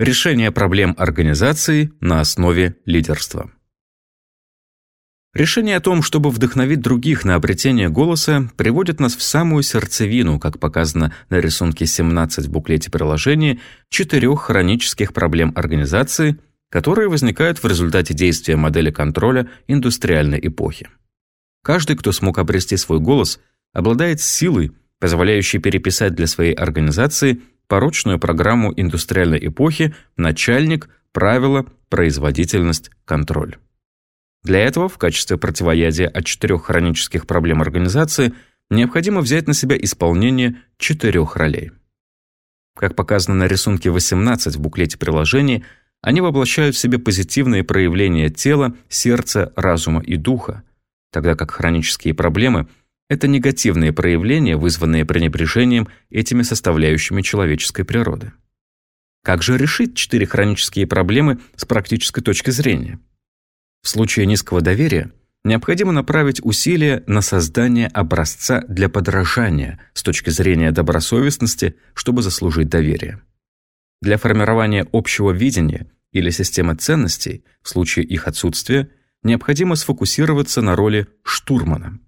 Решение проблем организации на основе лидерства. Решение о том, чтобы вдохновить других на обретение голоса, приводит нас в самую сердцевину, как показано на рисунке 17 в буклете приложения, четырех хронических проблем организации, которые возникают в результате действия модели контроля индустриальной эпохи. Каждый, кто смог обрести свой голос, обладает силой, позволяющей переписать для своей организации порочную программу индустриальной эпохи «Начальник», «Правила», «Производительность», «Контроль». Для этого в качестве противоядия от четырех хронических проблем организации необходимо взять на себя исполнение четырех ролей. Как показано на рисунке 18 в буклете приложения, они воплощают в себе позитивные проявления тела, сердца, разума и духа, тогда как хронические проблемы – это негативные проявления, вызванные пренебрежением этими составляющими человеческой природы. Как же решить четыре хронические проблемы с практической точки зрения? В случае низкого доверия необходимо направить усилия на создание образца для подражания с точки зрения добросовестности, чтобы заслужить доверие. Для формирования общего видения или системы ценностей в случае их отсутствия необходимо сфокусироваться на роли штурмана.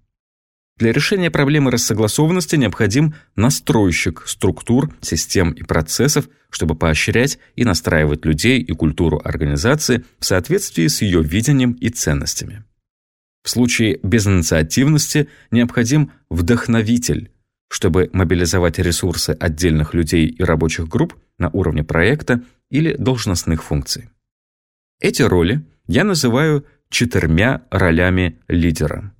Для решения проблемы рассогласованности необходим настройщик структур, систем и процессов, чтобы поощрять и настраивать людей и культуру организации в соответствии с ее видением и ценностями. В случае безинициативности необходим вдохновитель, чтобы мобилизовать ресурсы отдельных людей и рабочих групп на уровне проекта или должностных функций. Эти роли я называю четырьмя ролями лидера.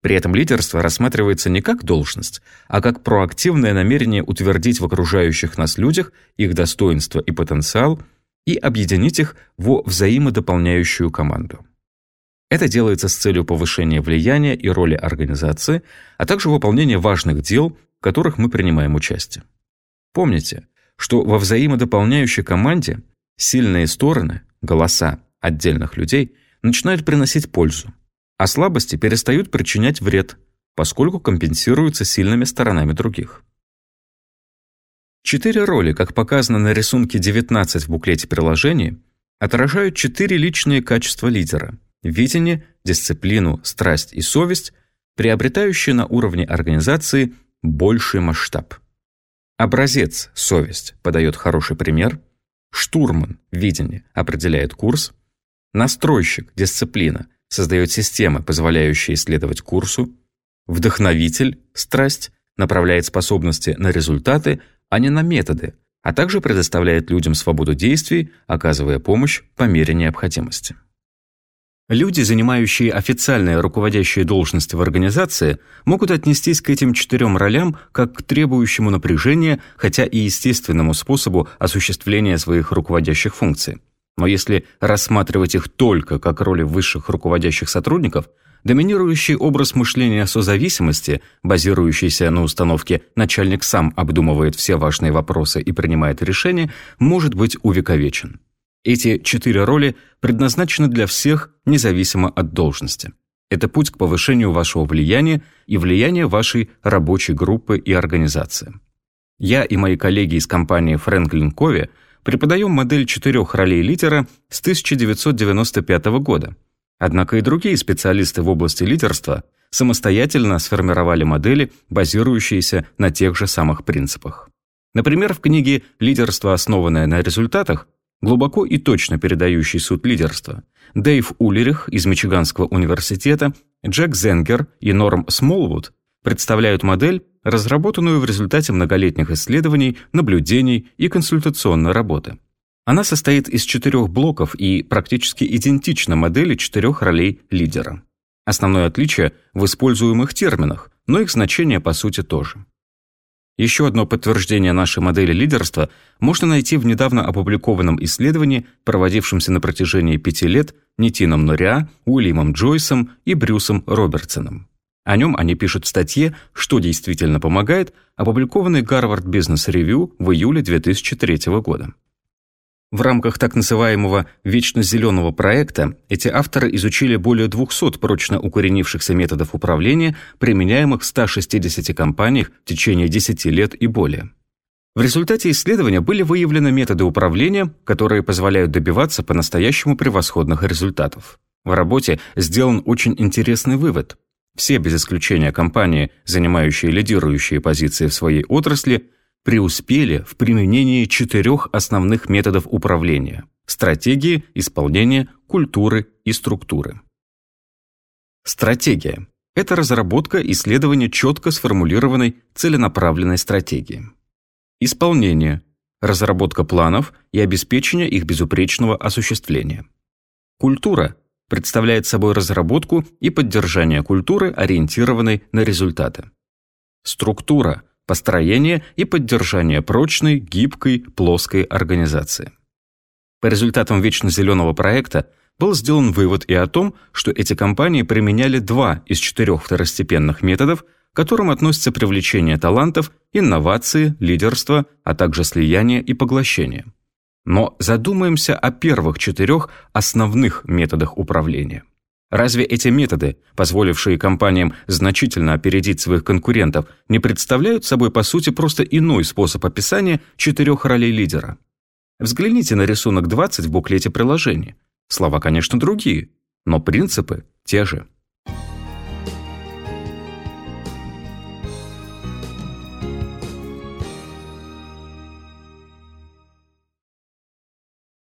При этом лидерство рассматривается не как должность, а как проактивное намерение утвердить в окружающих нас людях их достоинство и потенциал и объединить их во взаимодополняющую команду. Это делается с целью повышения влияния и роли организации, а также выполнения важных дел, в которых мы принимаем участие. Помните, что во взаимодополняющей команде сильные стороны, голоса отдельных людей начинают приносить пользу, а слабости перестают причинять вред, поскольку компенсируются сильными сторонами других. Четыре роли, как показано на рисунке 19 в буклете приложения, отражают четыре личные качества лидера – видение, дисциплину, страсть и совесть, приобретающие на уровне организации больший масштаб. Образец – совесть, подает хороший пример, штурман – видение, определяет курс, настройщик – дисциплина – создает системы, позволяющие исследовать курсу, вдохновитель, страсть, направляет способности на результаты, а не на методы, а также предоставляет людям свободу действий, оказывая помощь по мере необходимости. Люди, занимающие официальные руководящие должности в организации, могут отнестись к этим четырем ролям как к требующему напряжения, хотя и естественному способу осуществления своих руководящих функций. Но если рассматривать их только как роли высших руководящих сотрудников, доминирующий образ мышления созависимости, базирующийся на установке «начальник сам обдумывает все важные вопросы и принимает решения», может быть увековечен. Эти четыре роли предназначены для всех, независимо от должности. Это путь к повышению вашего влияния и влияния вашей рабочей группы и организации. Я и мои коллеги из компании Franklin Covey – преподаем модель четырех ролей лидера с 1995 года. Однако и другие специалисты в области лидерства самостоятельно сформировали модели, базирующиеся на тех же самых принципах. Например, в книге «Лидерство, основанное на результатах» глубоко и точно передающий суть лидерства, Дэйв Уллерих из Мичиганского университета, Джек Зенгер и Норм Смолвуд представляют модель, разработанную в результате многолетних исследований, наблюдений и консультационной работы. Она состоит из четырех блоков и практически идентична модели четырех ролей лидера. Основное отличие в используемых терминах, но их значение по сути тоже. Еще одно подтверждение нашей модели лидерства можно найти в недавно опубликованном исследовании, проводившемся на протяжении пяти лет Нитином Нориа, Уильямом Джойсом и Брюсом Робертсоном. О нем они пишут в статье «Что действительно помогает», опубликованной Гарвард Бизнес Ревью в июле 2003 года. В рамках так называемого «вечно зеленого проекта» эти авторы изучили более 200 прочно укоренившихся методов управления, применяемых в 160 компаниях в течение 10 лет и более. В результате исследования были выявлены методы управления, которые позволяют добиваться по-настоящему превосходных результатов. В работе сделан очень интересный вывод. Все, без исключения компании, занимающие лидирующие позиции в своей отрасли, преуспели в применении четырех основных методов управления – стратегии, исполнения, культуры и структуры. Стратегия – это разработка и исследование четко сформулированной целенаправленной стратегии. Исполнение – разработка планов и обеспечение их безупречного осуществления. Культура представляет собой разработку и поддержание культуры, ориентированной на результаты. Структура – построение и поддержание прочной, гибкой, плоской организации. По результатам вечно зеленого проекта был сделан вывод и о том, что эти компании применяли два из четырех второстепенных методов – которым относятся привлечение талантов, инновации, лидерство, а также слияние и поглощение. Но задумаемся о первых четырех основных методах управления. Разве эти методы, позволившие компаниям значительно опередить своих конкурентов, не представляют собой по сути просто иной способ описания четырех ролей лидера? Взгляните на рисунок 20 в буклете приложения. Слова, конечно, другие, но принципы те же.